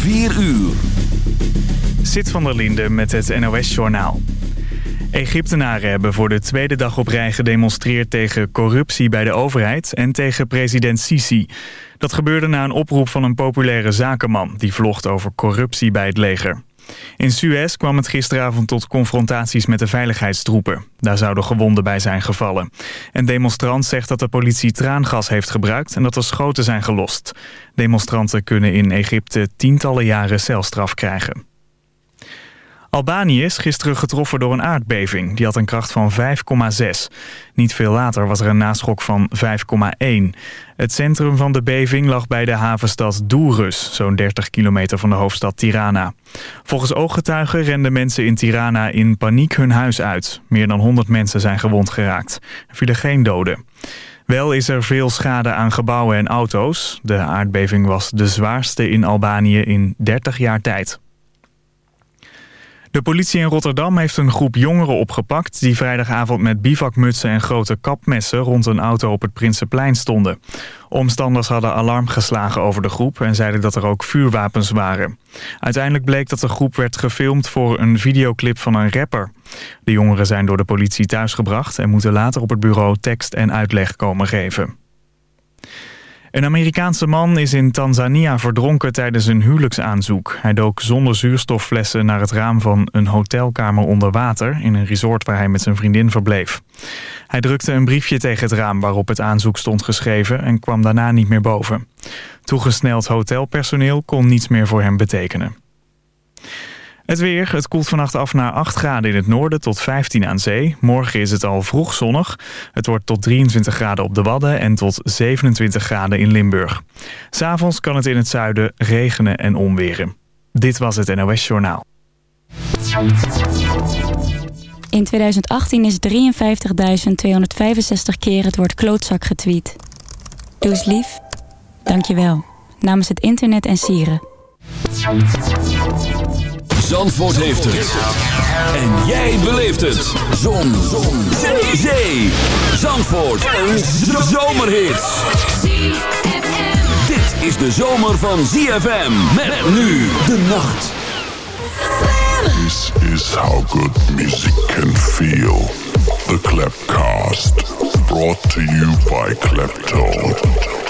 4 uur. Zit van der Linde met het NOS-journaal. Egyptenaren hebben voor de tweede dag op rij gedemonstreerd tegen corruptie bij de overheid en tegen president Sisi. Dat gebeurde na een oproep van een populaire zakenman die vlogt over corruptie bij het leger. In Suez kwam het gisteravond tot confrontaties met de veiligheidstroepen. Daar zouden gewonden bij zijn gevallen. Een demonstrant zegt dat de politie traangas heeft gebruikt en dat er schoten zijn gelost. Demonstranten kunnen in Egypte tientallen jaren celstraf krijgen. Albanië is gisteren getroffen door een aardbeving. Die had een kracht van 5,6. Niet veel later was er een naschok van 5,1. Het centrum van de beving lag bij de havenstad Dourus, zo'n 30 kilometer van de hoofdstad Tirana. Volgens ooggetuigen renden mensen in Tirana in paniek hun huis uit. Meer dan 100 mensen zijn gewond geraakt. Er vielen geen doden. Wel is er veel schade aan gebouwen en auto's. De aardbeving was de zwaarste in Albanië in 30 jaar tijd. De politie in Rotterdam heeft een groep jongeren opgepakt... die vrijdagavond met bivakmutsen en grote kapmessen... rond een auto op het Prinsenplein stonden. Omstanders hadden alarm geslagen over de groep... en zeiden dat er ook vuurwapens waren. Uiteindelijk bleek dat de groep werd gefilmd voor een videoclip van een rapper. De jongeren zijn door de politie thuisgebracht... en moeten later op het bureau tekst en uitleg komen geven. Een Amerikaanse man is in Tanzania verdronken tijdens een huwelijksaanzoek. Hij dook zonder zuurstofflessen naar het raam van een hotelkamer onder water... in een resort waar hij met zijn vriendin verbleef. Hij drukte een briefje tegen het raam waarop het aanzoek stond geschreven... en kwam daarna niet meer boven. Toegesneld hotelpersoneel kon niets meer voor hem betekenen. Het weer, het koelt vannacht af naar 8 graden in het noorden tot 15 aan zee. Morgen is het al vroeg zonnig. Het wordt tot 23 graden op de Wadden en tot 27 graden in Limburg. S'avonds kan het in het zuiden regenen en onweren. Dit was het NOS Journaal. In 2018 is 53.265 keer het woord klootzak getweet. Doe eens lief. Dank je wel. Namens het internet en sieren. Zandvoort heeft het. En jij beleeft het. Zon. Zon. Zee. Zee. Zandvoort. Een zomerhit. Dit is de zomer van ZFM. Met nu de nacht. This is how good music can feel. The Clapcast. Brought to you by Claptone.